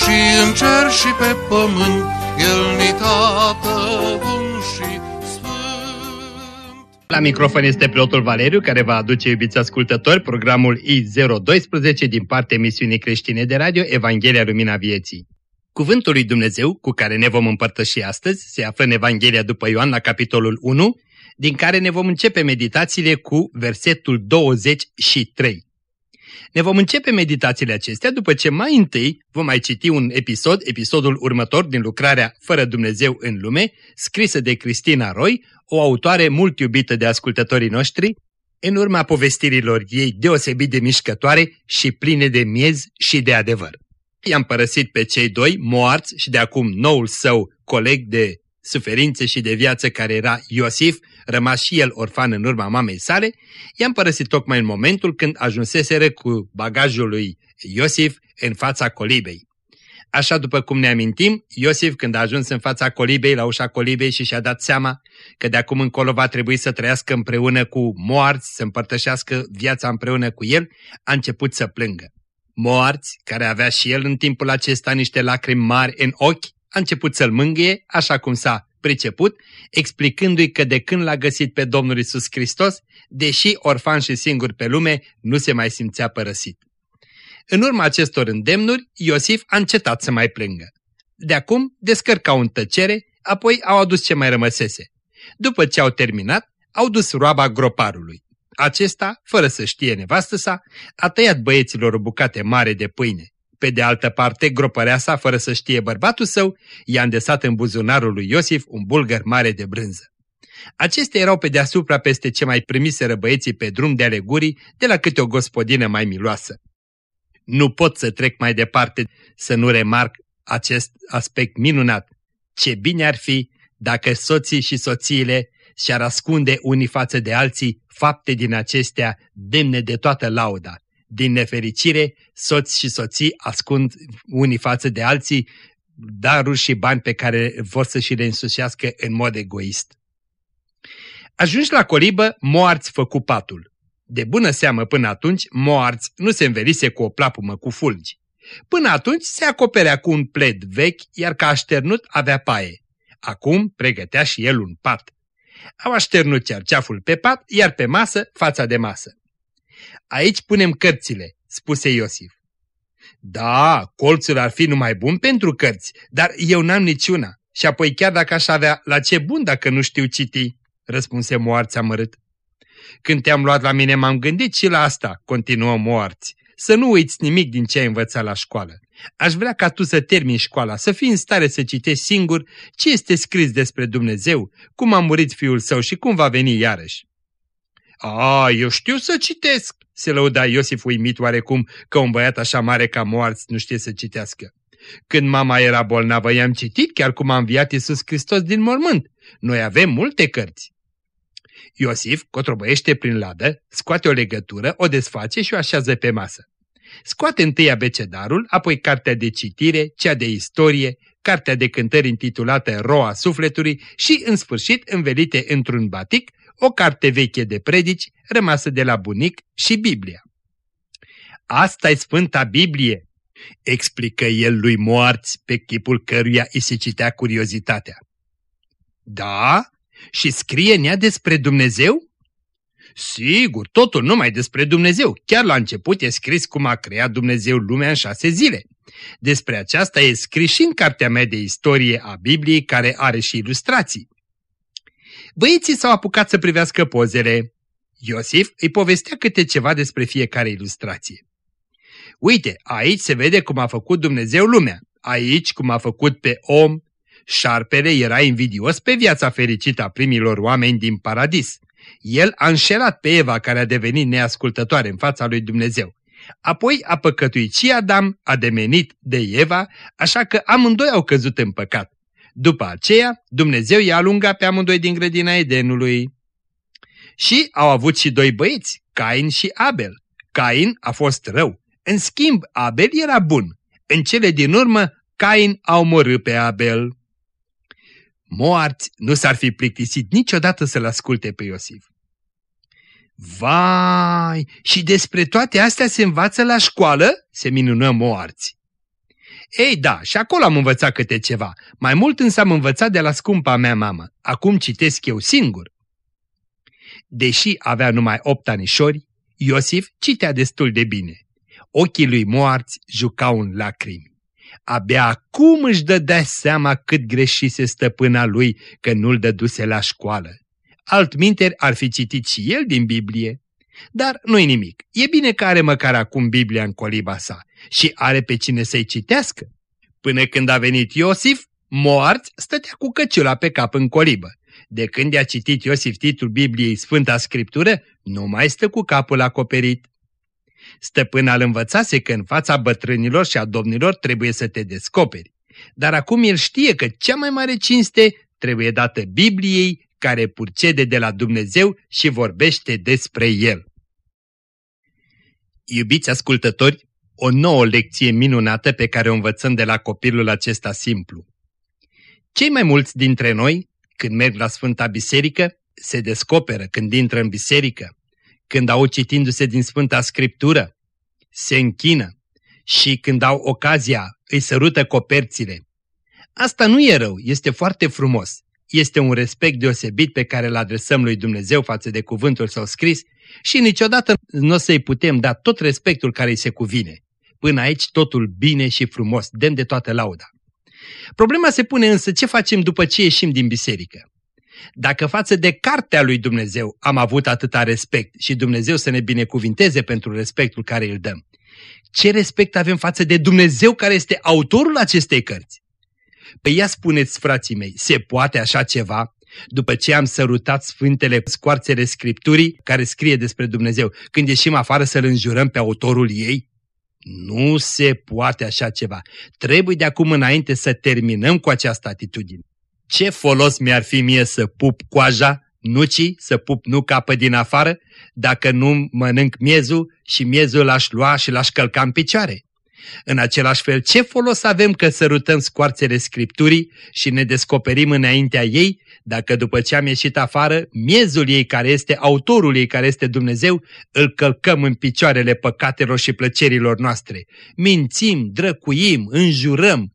și în cer și pe pământ, El ni tată bun și sfânt. La microfon este preotul Valeriu, care va aduce, iubiți ascultători, programul I012 din partea emisiunii creștine de radio Evanghelia Lumina Vieții. Cuvântul lui Dumnezeu cu care ne vom împărtăși astăzi se află în Evanghelia după Ioan la capitolul 1, din care ne vom începe meditațiile cu versetul 23. Ne vom începe meditațiile acestea după ce mai întâi vom mai citi un episod, episodul următor din lucrarea Fără Dumnezeu în lume, scrisă de Cristina Roy, o autoare mult iubită de ascultătorii noștri, în urma povestirilor ei deosebit de mișcătoare și pline de miez și de adevăr. I-am părăsit pe cei doi, moarți și de acum noul său coleg de suferințe și de viață care era Iosif, rămas și el orfan în urma mamei sale, i-am părăsit tocmai în momentul când ajunseseră cu bagajul lui Iosif în fața colibei. Așa după cum ne amintim, Iosif când a ajuns în fața colibei, la ușa colibei și și-a dat seama că de acum încolo va trebui să trăiască împreună cu moarți, să împărtășească viața împreună cu el, a început să plângă. Moarți, care avea și el în timpul acesta niște lacrimi mari în ochi, a început să-l mângâie, așa cum s-a priceput, explicându-i că de când l-a găsit pe Domnul Isus Hristos, deși orfan și singur pe lume, nu se mai simțea părăsit. În urma acestor îndemnuri, Iosif a încetat să mai plângă. De acum descărcau în tăcere, apoi au adus ce mai rămăsese. După ce au terminat, au dus roaba groparului. Acesta, fără să știe nevastă sa, a tăiat băieților o bucate mare de pâine. Pe de altă parte, gropărea sa, fără să știe bărbatul său, i-a îndesat în buzunarul lui Iosif un bulgăr mare de brânză. Acestea erau pe deasupra peste ce mai primiseră băieții pe drum de ale gurii de la câte o gospodină mai miloasă. Nu pot să trec mai departe să nu remarc acest aspect minunat. Ce bine ar fi dacă soții și soțiile și-ar ascunde unii față de alții fapte din acestea demne de toată lauda. Din nefericire, soți și soții ascund unii față de alții daruri și bani pe care vor să și le însușească în mod egoist. Ajungi la colibă, moarți făcu patul. De bună seamă până atunci, moarți nu se învelise cu o plapumă cu fulgi. Până atunci se acoperea cu un pled vechi, iar ca așternut avea paie. Acum pregătea și el un pat. Au așternut cerceaful pe pat, iar pe masă, fața de masă. Aici punem cărțile, spuse Iosif. Da, colțul ar fi numai bun pentru cărți, dar eu n-am niciuna. Și apoi chiar dacă aș avea, la ce bun dacă nu știu citi? Răspunse moarți amărât. Când te-am luat la mine m-am gândit și la asta, continuă moarți. Să nu uiți nimic din ce ai învățat la școală. Aș vrea ca tu să termini școala, să fii în stare să citești singur ce este scris despre Dumnezeu, cum a murit fiul său și cum va veni iarăși. A, eu știu să citesc, se lăuda Iosif uimit oarecum că un băiat așa mare ca moarți nu știe să citească. Când mama era bolnavă, i-am citit chiar cum a înviat Iisus Hristos din mormânt. Noi avem multe cărți. Iosif cotrobăiește prin ladă, scoate o legătură, o desface și o așează pe masă. Scoate întâi abecedarul, apoi cartea de citire, cea de istorie, cartea de cântări intitulată Roa Sufletului și, în sfârșit, învelite într-un batic, o carte veche de predici rămasă de la bunic și Biblia. asta e Sfânta Biblie, explică el lui moarți pe chipul căruia îi se citea curiozitatea. Da? Și scrie nea despre Dumnezeu? Sigur, totul numai despre Dumnezeu. Chiar la început e scris cum a creat Dumnezeu lumea în șase zile. Despre aceasta e scris și în cartea mea de istorie a Bibliei, care are și ilustrații. Băieții s-au apucat să privească pozele. Iosif îi povestea câte ceva despre fiecare ilustrație. Uite, aici se vede cum a făcut Dumnezeu lumea, aici cum a făcut pe om. Șarpele era invidios pe viața fericită a primilor oameni din paradis. El a înșelat pe Eva care a devenit neascultătoare în fața lui Dumnezeu. Apoi a păcătuit și Adam, a demenit de Eva, așa că amândoi au căzut în păcat. După aceea, Dumnezeu i-a alungat pe amândoi din grădina Edenului. Și au avut și doi băieți, Cain și Abel. Cain a fost rău, în schimb Abel era bun. În cele din urmă, Cain a omorât pe Abel. Moarți nu s-ar fi plictisit niciodată să-l asculte pe Iosif. Vai, și despre toate astea se învață la școală? Se minună Moarți. Ei da, și acolo am învățat câte ceva. Mai mult însă am învățat de la scumpa mea mamă. Acum citesc eu singur. Deși avea numai opt anișori, Iosif citea destul de bine. Ochii lui moarți jucau în lacrimi. Abia acum își dădea seama cât greșise stăpâna lui că nu-l dăduse la școală. Altminteri ar fi citit și el din Biblie. Dar nu-i nimic. E bine că are măcar acum Biblia în coliba sa și are pe cine să-i citească. Până când a venit Iosif, Moarți stătea cu căciula pe cap în colibă. De când i-a citit Iosif titlul Bibliei Sfânta Scriptură, nu mai stă cu capul acoperit. Stăpâna îl învățase că în fața bătrânilor și a domnilor trebuie să te descoperi. Dar acum el știe că cea mai mare cinste trebuie dată Bibliei care purcede de la Dumnezeu și vorbește despre El. Iubiți ascultători, o nouă lecție minunată pe care o învățăm de la copilul acesta simplu. Cei mai mulți dintre noi, când merg la Sfânta Biserică, se descoperă când intră în biserică, când au citindu-se din Sfânta Scriptură, se închină și când au ocazia îi sărută coperțile. Asta nu e rău, este foarte frumos. Este un respect deosebit pe care îl adresăm lui Dumnezeu față de cuvântul său scris și niciodată nu o să-i putem da tot respectul care îi se cuvine. Până aici totul bine și frumos, demn de toată lauda. Problema se pune însă ce facem după ce ieșim din biserică. Dacă față de cartea lui Dumnezeu am avut atâta respect și Dumnezeu să ne binecuvinteze pentru respectul care îl dăm, ce respect avem față de Dumnezeu care este autorul acestei cărți? Pe ea spuneți, frații mei, se poate așa ceva? După ce am sărutat sfântele scoarțele Scripturii care scrie despre Dumnezeu, când ieșim afară să-L înjurăm pe autorul ei? Nu se poate așa ceva. Trebuie de acum înainte să terminăm cu această atitudine. Ce folos mi-ar fi mie să pup coaja, nucii, să pup nu capă din afară, dacă nu mănânc miezul și miezul l-aș lua și l-aș călca în picioare? În același fel, ce folos avem că sărutăm scoarțele Scripturii și ne descoperim înaintea ei, dacă după ce am ieșit afară, miezul ei care este autorul ei care este Dumnezeu, îl călcăm în picioarele păcatelor și plăcerilor noastre. Mințim, drăcuim, înjurăm,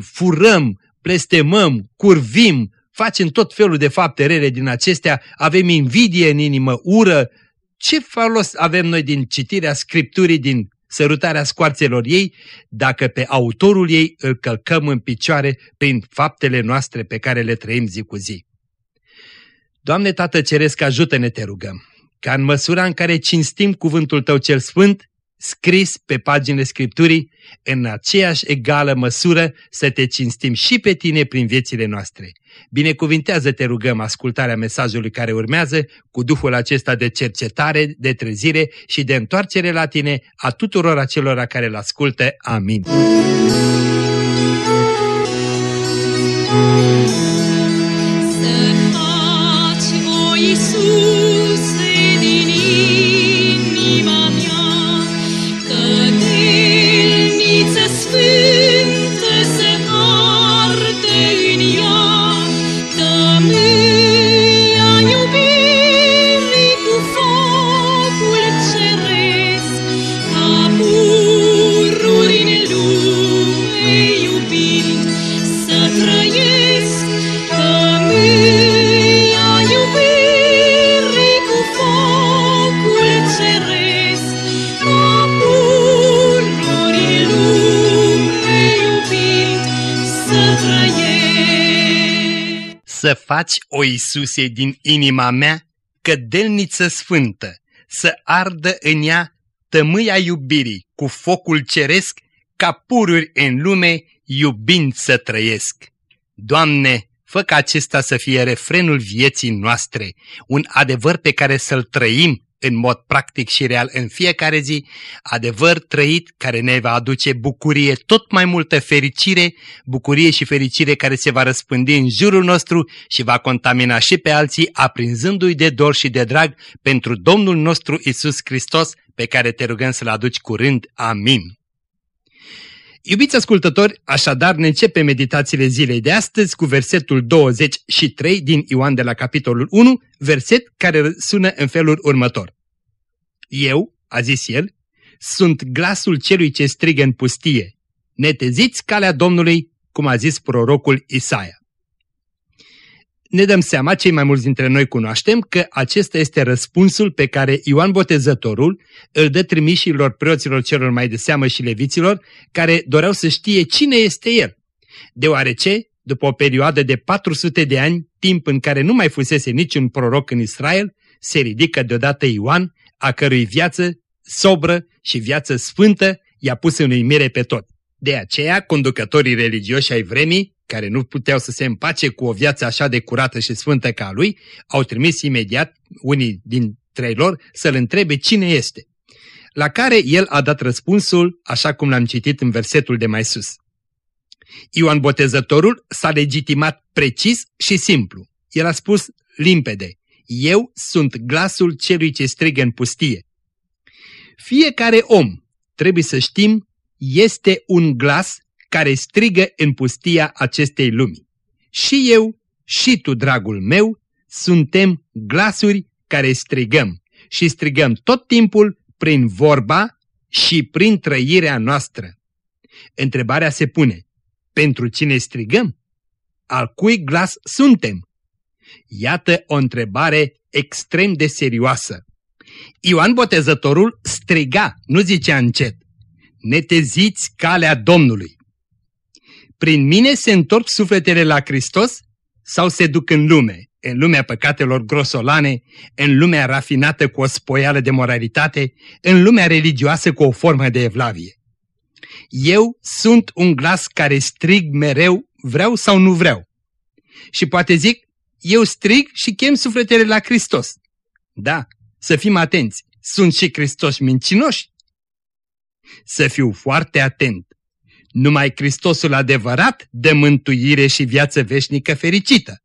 furăm, blestemăm, curvim, facem tot felul de fapte rele din acestea, avem invidie în inimă, ură. Ce folos avem noi din citirea Scripturii, din sărutarea scoarțelor ei, dacă pe autorul ei îl călcăm în picioare prin faptele noastre pe care le trăim zi cu zi? Doamne Tată Ceresc, ajută-ne, te rugăm, ca în măsura în care cinstim cuvântul Tău cel Sfânt, scris pe paginile Scripturii, în aceeași egală măsură să te cinstim și pe tine prin viețile noastre. Binecuvintează, te rugăm, ascultarea mesajului care urmează cu Duhul acesta de cercetare, de trezire și de întoarcere la tine a tuturor acelora care îl ascultă. Amin. Faci, o Iisuse, din inima mea, cădelniță sfântă, să ardă în ea tămâia iubirii cu focul ceresc, ca pururi în lume, iubind să trăiesc. Doamne, fă ca acesta să fie refrenul vieții noastre, un adevăr pe care să-l trăim în mod practic și real în fiecare zi, adevăr trăit care ne va aduce bucurie, tot mai multă fericire, bucurie și fericire care se va răspândi în jurul nostru și va contamina și pe alții, aprinzându-i de dor și de drag pentru Domnul nostru Isus Hristos, pe care te rugăm să-L aduci curând. Amin. Iubiți ascultători, așadar ne începe meditațiile zilei de astăzi cu versetul 23 din Ioan de la capitolul 1, verset care sună în felul următor. Eu, a zis el, sunt glasul celui ce strigă în pustie. Neteziți calea Domnului, cum a zis prorocul Isaia ne dăm seama, cei mai mulți dintre noi cunoaștem, că acesta este răspunsul pe care Ioan Botezătorul îl dă trimișilor preoților celor mai de seamă și leviților, care doreau să știe cine este el. Deoarece, după o perioadă de 400 de ani, timp în care nu mai fusese niciun proroc în Israel, se ridică deodată Ioan, a cărui viață sobră și viață sfântă i-a pus în uimire pe tot. De aceea, conducătorii religioși ai vremii care nu puteau să se împace cu o viață așa de curată și sfântă ca lui, au trimis imediat unii dintre lor să-l întrebe cine este. La care el a dat răspunsul, așa cum l-am citit în versetul de mai sus. Ioan Botezătorul s-a legitimat precis și simplu. El a spus limpede, eu sunt glasul celui ce strigă în pustie. Fiecare om, trebuie să știm, este un glas care strigă în pustia acestei lumi. Și eu, și tu, dragul meu, suntem glasuri care strigăm și strigăm tot timpul prin vorba și prin trăirea noastră. Întrebarea se pune, pentru cine strigăm? Al cui glas suntem? Iată o întrebare extrem de serioasă. Ioan Botezătorul striga, nu zicea încet, neteziți calea Domnului prin mine se întorc sufletele la Hristos sau se duc în lume, în lumea păcatelor grosolane, în lumea rafinată cu o spoială de moralitate, în lumea religioasă cu o formă de evlavie. Eu sunt un glas care strig mereu, vreau sau nu vreau. Și poate zic, eu strig și chem sufletele la Hristos. Da, să fim atenți, sunt și Hristos mincinoși. Să fiu foarte atent numai Hristosul adevărat dă mântuire și viață veșnică fericită.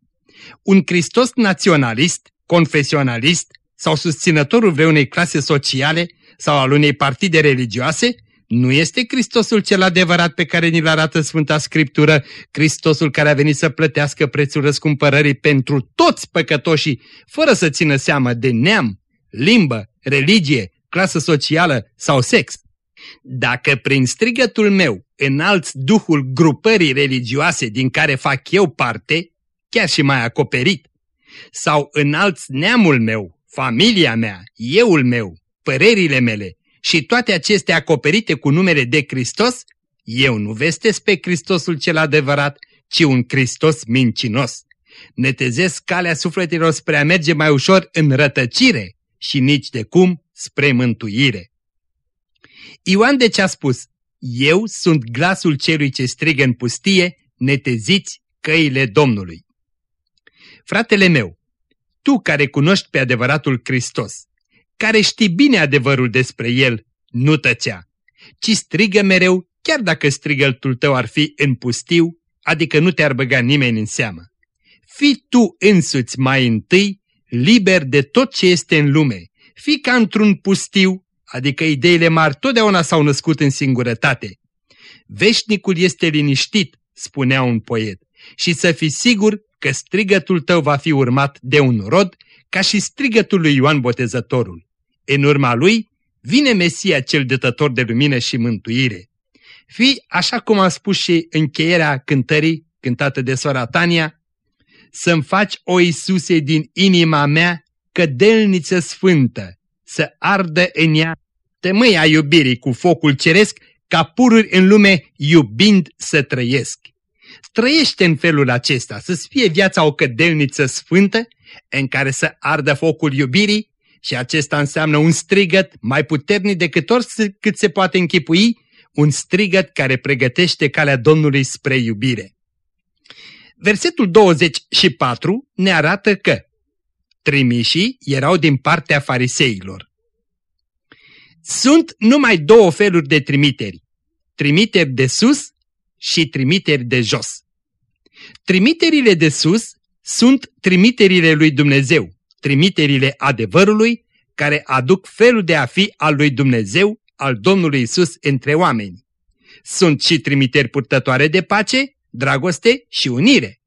Un Hristos naționalist, confesionalist sau susținătorul vreunei clase sociale sau al unei partide religioase nu este Hristosul cel adevărat pe care ni-l arată Sfânta Scriptură, Hristosul care a venit să plătească prețul răscumpărării pentru toți păcătoșii, fără să țină seamă de neam, limbă, religie, clasă socială sau sex. Dacă prin strigătul meu înalți duhul grupării religioase din care fac eu parte, chiar și mai acoperit, sau înalți neamul meu, familia mea, euul meu, părerile mele și toate acestea acoperite cu numele de Hristos, eu nu vestesc pe Hristosul cel adevărat, ci un Hristos mincinos. Netezesc calea sufletelor spre a merge mai ușor în rătăcire și nici de cum spre mântuire. Ioan de ce a spus, eu sunt glasul celui ce strigă în pustie, neteziți căile Domnului. Fratele meu, tu care cunoști pe adevăratul Hristos, care știi bine adevărul despre El, nu tăcea, ci strigă mereu, chiar dacă strigătul tău ar fi în pustiu, adică nu te-ar băga nimeni în seamă. Fii tu însuți mai întâi liber de tot ce este în lume, fii ca într-un pustiu adică ideile mari totdeauna s-au născut în singurătate. Veșnicul este liniștit, spunea un poet, și să fii sigur că strigătul tău va fi urmat de un rod, ca și strigătul lui Ioan Botezătorul. În urma lui vine Mesia cel dătător de lumină și mântuire. Fii, așa cum a spus și încheierea cântării cântată de sora Tania, să-mi faci, o Iisuse, din inima mea, cădelniță sfântă, să ardă în ea tămâia iubirii cu focul ceresc, ca pururi în lume iubind să trăiesc. Trăiește în felul acesta, să-ți fie viața o cădelniță sfântă, în care să ardă focul iubirii și acesta înseamnă un strigăt mai puternic decât oricât se poate închipui, un strigăt care pregătește calea Domnului spre iubire. Versetul 24 ne arată că Trimișii erau din partea fariseilor. Sunt numai două feluri de trimiteri. Trimiteri de sus și trimiteri de jos. Trimiterile de sus sunt trimiterile lui Dumnezeu, trimiterile adevărului, care aduc felul de a fi al lui Dumnezeu, al Domnului Isus între oameni. Sunt și trimiteri purtătoare de pace, dragoste și unire.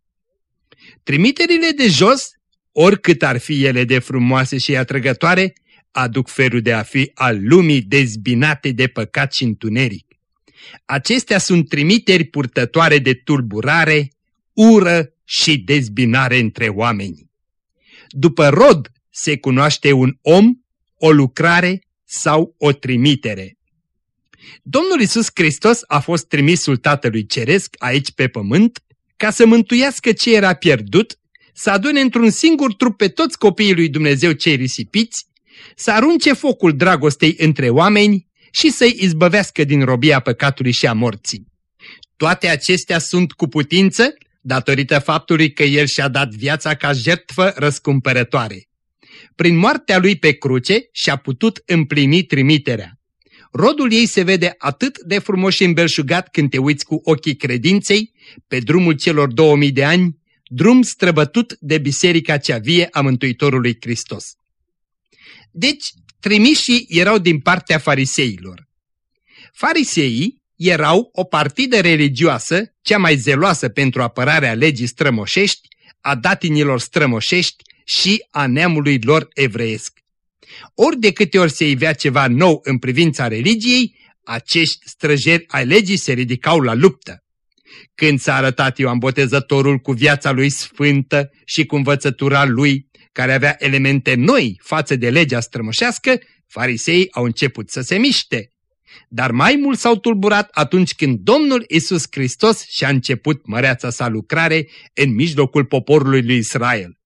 Trimiterile de jos, oricât ar fi ele de frumoase și atrăgătoare, aduc felul de a fi al lumii dezbinate de păcat și întuneric. Acestea sunt trimiteri purtătoare de tulburare, ură și dezbinare între oameni. După rod se cunoaște un om, o lucrare sau o trimitere. Domnul Isus Hristos a fost trimisul Tatălui Ceresc aici pe pământ ca să mântuiască ce era pierdut, să adune într-un singur trup pe toți copiii lui Dumnezeu cei risipiți, să arunce focul dragostei între oameni și să-i izbăvească din robia păcatului și a morții. Toate acestea sunt cu putință datorită faptului că El și-a dat viața ca jertfă răscumpărătoare. Prin moartea Lui pe cruce și-a putut împlini trimiterea. Rodul ei se vede atât de frumos și îmbelșugat când te uiți cu ochii credinței pe drumul celor 2000 de ani, drum străbătut de biserica cea vie a Mântuitorului Hristos. Deci, trimișii erau din partea fariseilor. Fariseii erau o partidă religioasă, cea mai zeloasă pentru apărarea legii strămoșești, a datinilor strămoșești și a neamului lor evreiesc. Ori de câte ori se ivea ceva nou în privința religiei, acești străjeri ai legii se ridicau la luptă. Când s-a arătat Ioan Botezătorul cu viața lui sfântă și cu învățătura lui, care avea elemente noi față de legea strămoșească, fariseii au început să se miște. Dar mai mult s-au tulburat atunci când Domnul Isus Hristos și-a început măreața sa lucrare în mijlocul poporului lui Israel.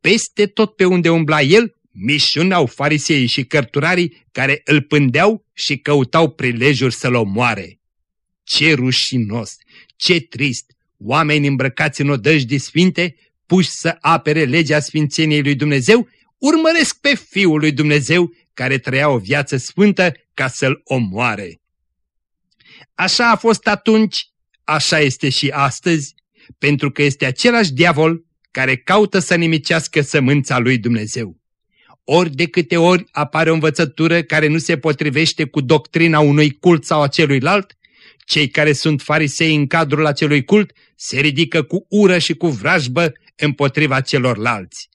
Peste tot pe unde umbla el, mișunau fariseii și cărturarii care îl pândeau și căutau prilejuri să-l omoare. Ce rușinos, ce trist, oameni îmbrăcați în odăjdi sfinte, puși să apere legea sfințeniei lui Dumnezeu, urmăresc pe Fiul lui Dumnezeu care trăia o viață sfântă ca să-l omoare. Așa a fost atunci, așa este și astăzi, pentru că este același diavol care caută să nimicească sămânța lui Dumnezeu. Ori de câte ori apare o învățătură care nu se potrivește cu doctrina unui cult sau a celuilalt, cei care sunt farisei în cadrul acelui cult se ridică cu ură și cu vrajbă împotriva celorlalți.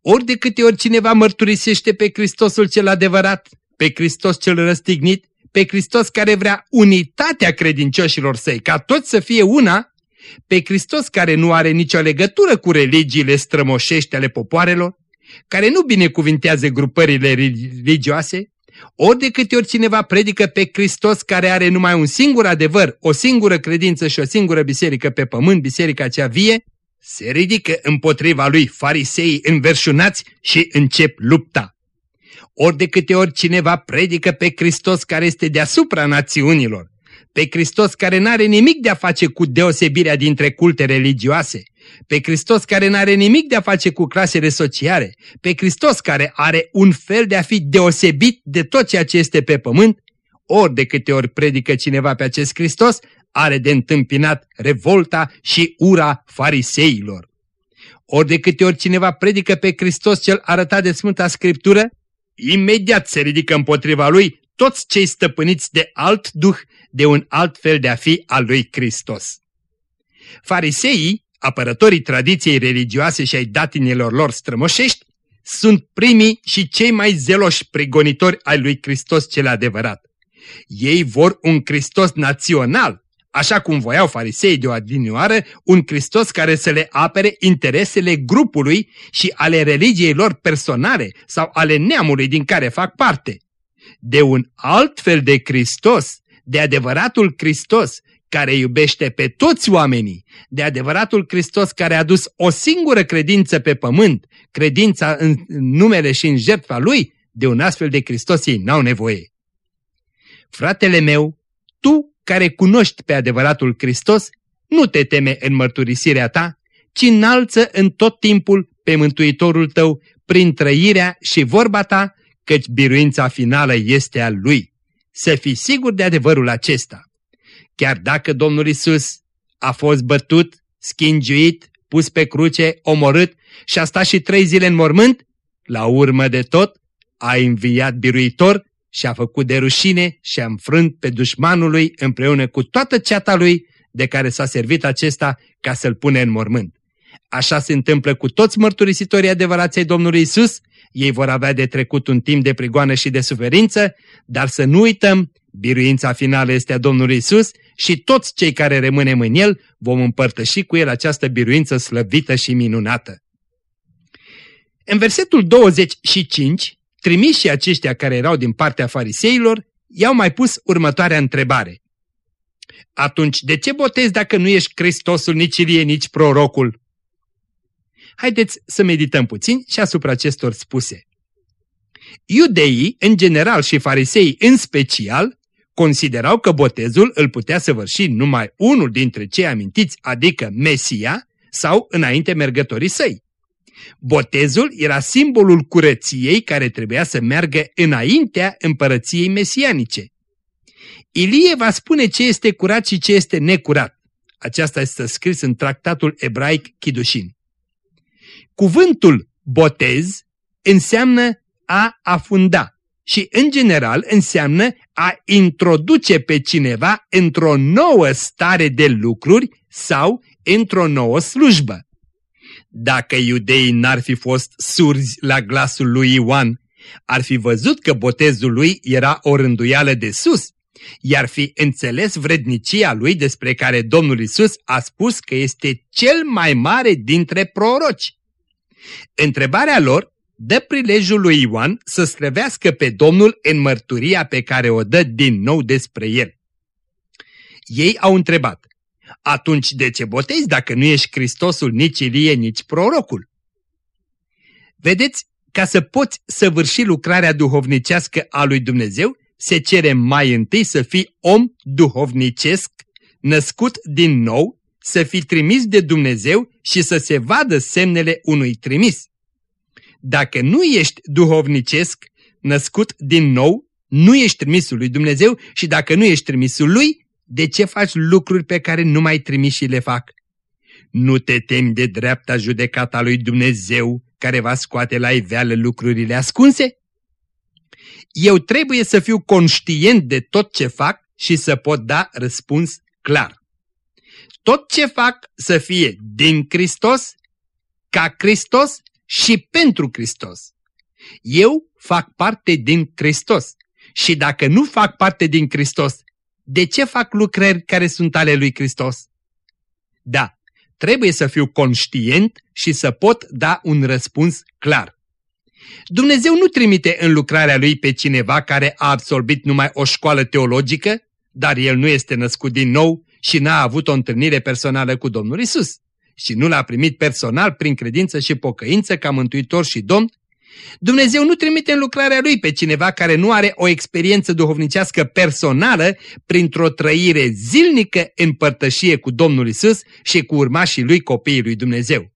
Ori de câte ori cineva mărturisește pe Hristosul cel adevărat, pe Hristos cel răstignit, pe Hristos care vrea unitatea credincioșilor săi, ca toți să fie una, pe Hristos care nu are nicio legătură cu religiile strămoșești ale popoarelor, care nu binecuvintează grupările religioase, ori de câte ori cineva predică pe Hristos care are numai un singur adevăr, o singură credință și o singură biserică pe pământ, biserica cea vie, se ridică împotriva lui farisei înverșunați și încep lupta. Ori de câte ori cineva predică pe Hristos care este deasupra națiunilor, pe Hristos care n-are nimic de a face cu deosebirea dintre culte religioase, pe Hristos care n-are nimic de a face cu clasele sociale, pe Hristos care are un fel de a fi deosebit de tot ceea ce este pe pământ, ori de câte ori predică cineva pe acest Hristos, are de întâmpinat revolta și ura fariseilor. Ori de câte ori cineva predică pe Hristos cel arătat de Sfânta Scriptură, imediat se ridică împotriva lui toți cei stăpâniți de alt duh, de un alt fel de a fi al lui Hristos. Fariseii, apărătorii tradiției religioase și ai datinilor lor strămoșești, sunt primii și cei mai zeloși prigonitori ai lui Hristos cel adevărat. Ei vor un Hristos național, așa cum voiau farisei de o adinioară, un Hristos care să le apere interesele grupului și ale religiei lor personale sau ale neamului din care fac parte. De un alt fel de Hristos, de adevăratul Hristos, care iubește pe toți oamenii, de adevăratul Hristos care a dus o singură credință pe pământ, credința în numele și în jertfa Lui, de un astfel de Hristos ei n-au nevoie. Fratele meu, tu care cunoști pe adevăratul Hristos, nu te teme în mărturisirea ta, ci înalță în tot timpul pe Mântuitorul tău prin trăirea și vorba ta, căci biruința finală este a Lui. Să fii sigur de adevărul acesta. Chiar dacă Domnul Isus a fost bătut, schingiuit, pus pe cruce, omorât și a stat și trei zile în mormânt, la urmă de tot a înviat biruitor și a făcut de rușine și a înfrânt pe dușmanul lui împreună cu toată ceata lui de care s-a servit acesta ca să-l pune în mormânt. Așa se întâmplă cu toți mărturisitorii adevărației Domnului Isus, ei vor avea de trecut un timp de prigoană și de suferință, dar să nu uităm, biruința finală este a Domnului Isus și toți cei care rămânem în El vom împărtăși cu El această biruință slăvită și minunată. În versetul 25, trimișii aceștia care erau din partea fariseilor i-au mai pus următoarea întrebare. Atunci, de ce botezi dacă nu ești Hristosul, nici Ilie, nici prorocul? Haideți să medităm puțin și asupra acestor spuse. Iudeii, în general și farisei în special, considerau că botezul îl putea săvârși numai unul dintre cei amintiți, adică Mesia, sau înainte mergătorii săi. Botezul era simbolul curăției care trebuia să meargă înaintea împărăției mesianice. Ilie va spune ce este curat și ce este necurat. Aceasta este scris în tractatul ebraic Chidushin. Cuvântul botez înseamnă a afunda și în general înseamnă a introduce pe cineva într-o nouă stare de lucruri sau într-o nouă slujbă. Dacă iudeii n-ar fi fost surzi la glasul lui Ioan, ar fi văzut că botezul lui era o rânduială de sus, iar fi înțeles vrednicia lui despre care Domnul Isus a spus că este cel mai mare dintre proroci. Întrebarea lor dă prilejul lui Ioan să străvească pe Domnul în mărturia pe care o dă din nou despre el. Ei au întrebat, atunci de ce botezi dacă nu ești Hristosul, nici Ilie, nici prorocul? Vedeți, ca să poți săvârși lucrarea duhovnicească a lui Dumnezeu, se cere mai întâi să fii om duhovnicesc, născut din nou, să fii trimis de Dumnezeu și să se vadă semnele unui trimis. Dacă nu ești duhovnicesc, născut din nou, nu ești trimisul lui Dumnezeu și dacă nu ești trimisul lui, de ce faci lucruri pe care nu mai trimi și le fac? Nu te temi de dreapta judecata lui Dumnezeu care va scoate la iveală lucrurile ascunse? Eu trebuie să fiu conștient de tot ce fac și să pot da răspuns clar. Tot ce fac să fie din Hristos, ca Hristos și pentru Hristos. Eu fac parte din Hristos și dacă nu fac parte din Hristos, de ce fac lucrări care sunt ale lui Hristos? Da, trebuie să fiu conștient și să pot da un răspuns clar. Dumnezeu nu trimite în lucrarea lui pe cineva care a absolvit numai o școală teologică, dar el nu este născut din nou și n-a avut o întâlnire personală cu Domnul Isus și nu l-a primit personal prin credință și pocăință ca mântuitor și domn, Dumnezeu nu trimite în lucrarea Lui pe cineva care nu are o experiență duhovnicească personală printr-o trăire zilnică în părtășie cu Domnul Isus și cu urmașii Lui copiii Lui Dumnezeu.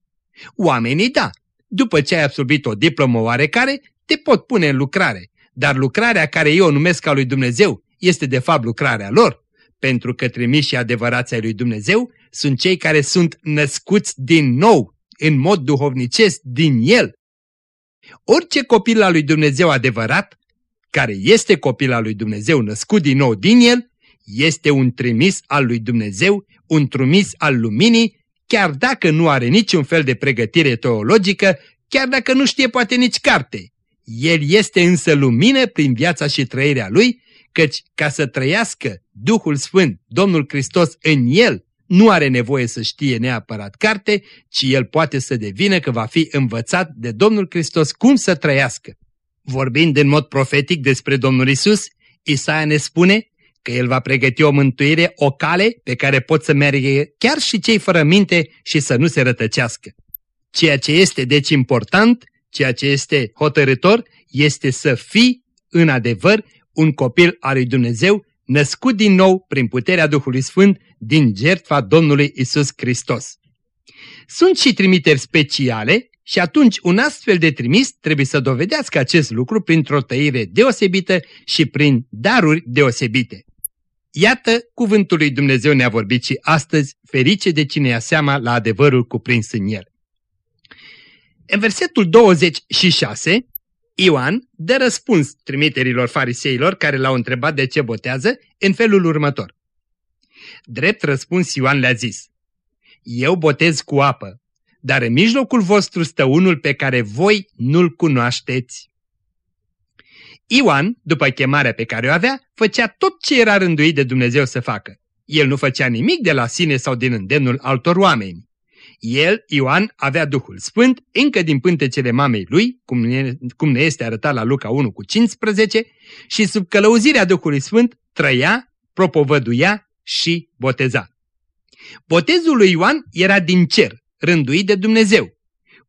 Oamenii, da, după ce ai absolvit o diplomă oarecare, te pot pune în lucrare, dar lucrarea care eu o numesc a Lui Dumnezeu este de fapt lucrarea lor, pentru că trimișii adevărații ai Lui Dumnezeu sunt cei care sunt născuți din nou, în mod duhovnicesc, din El, Orice copil al lui Dumnezeu adevărat, care este copil al lui Dumnezeu născut din nou din el, este un trimis al lui Dumnezeu, un trimis al luminii, chiar dacă nu are niciun fel de pregătire teologică, chiar dacă nu știe poate nici carte. El este însă lumină prin viața și trăirea lui, căci ca să trăiască Duhul Sfânt, Domnul Hristos în el, nu are nevoie să știe neapărat carte, ci el poate să devină că va fi învățat de Domnul Hristos cum să trăiască. Vorbind în mod profetic despre Domnul Isus, Isaia ne spune că El va pregăti o mântuire, o cale pe care pot să meargă chiar și cei fără minte și să nu se rătăcească. Ceea ce este deci important, ceea ce este hotărător, este să fii în adevăr un copil al lui Dumnezeu născut din nou prin puterea Duhului Sfânt din jertfa Domnului Isus Hristos. Sunt și trimiteri speciale Și atunci un astfel de trimis trebuie să dovedească acest lucru printr-o tăire deosebită și prin daruri deosebite. Iată, cuvântul lui Dumnezeu ne-a vorbit și astăzi, ferice de cine ia seama la adevărul cuprins în el. În versetul 26, Ioan dă răspuns trimiterilor fariseilor care l-au întrebat de ce botează în felul următor. Drept răspuns Ioan le-a zis, Eu botez cu apă, dar în mijlocul vostru stă unul pe care voi nu-l cunoașteți. Ioan, după chemarea pe care o avea, făcea tot ce era rânduit de Dumnezeu să facă. El nu făcea nimic de la sine sau din îndemnul altor oameni. El, Ioan, avea Duhul Sfânt încă din pântecele mamei lui, cum ne, cum ne este arătat la Luca 1 cu 15, și sub călăuzirea Duhului Sfânt trăia, propovăduia și boteza. Botezul lui Ioan era din cer, rânduit de Dumnezeu.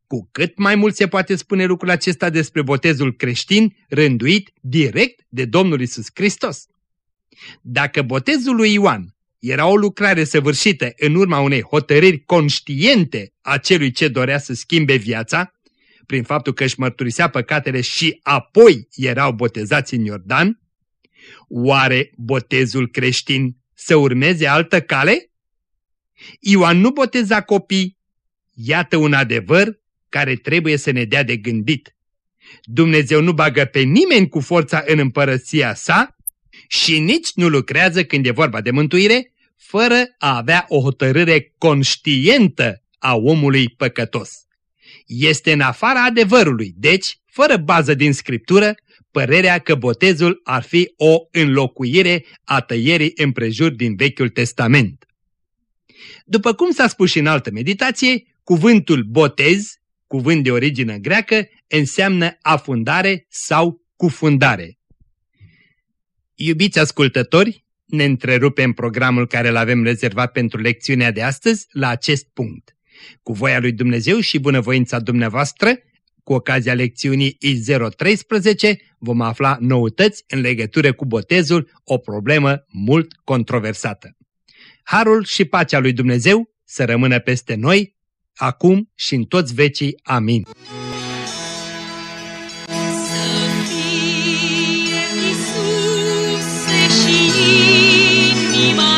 Cu cât mai mult se poate spune lucrul acesta despre botezul creștin, rânduit direct de Domnul Isus Hristos. Dacă botezul lui Ioan era o lucrare săvârșită în urma unei hotărâri conștiente a celui ce dorea să schimbe viața, prin faptul că își mărturisea păcatele și apoi erau botezați în Iordan, oare botezul creștin să urmeze altă cale? Ioan nu boteza copii. Iată un adevăr care trebuie să ne dea de gândit. Dumnezeu nu bagă pe nimeni cu forța în împărăția sa și nici nu lucrează când e vorba de mântuire, fără a avea o hotărâre conștientă a omului păcătos. Este în afara adevărului, deci, fără bază din Scriptură, părerea că botezul ar fi o înlocuire a tăierii împrejur din Vechiul Testament. După cum s-a spus și în altă meditație, cuvântul botez, cuvânt de origine greacă, înseamnă afundare sau cufundare. Iubiți ascultători, ne întrerupem programul care îl avem rezervat pentru lecțiunea de astăzi la acest punct. Cu voia lui Dumnezeu și bunăvoința dumneavoastră, cu ocazia lecțiunii I013 vom afla noutăți în legătură cu botezul, o problemă mult controversată. Harul și pacea lui Dumnezeu să rămână peste noi, acum și în toți vecii. Amin. Să fie Iisuse și 今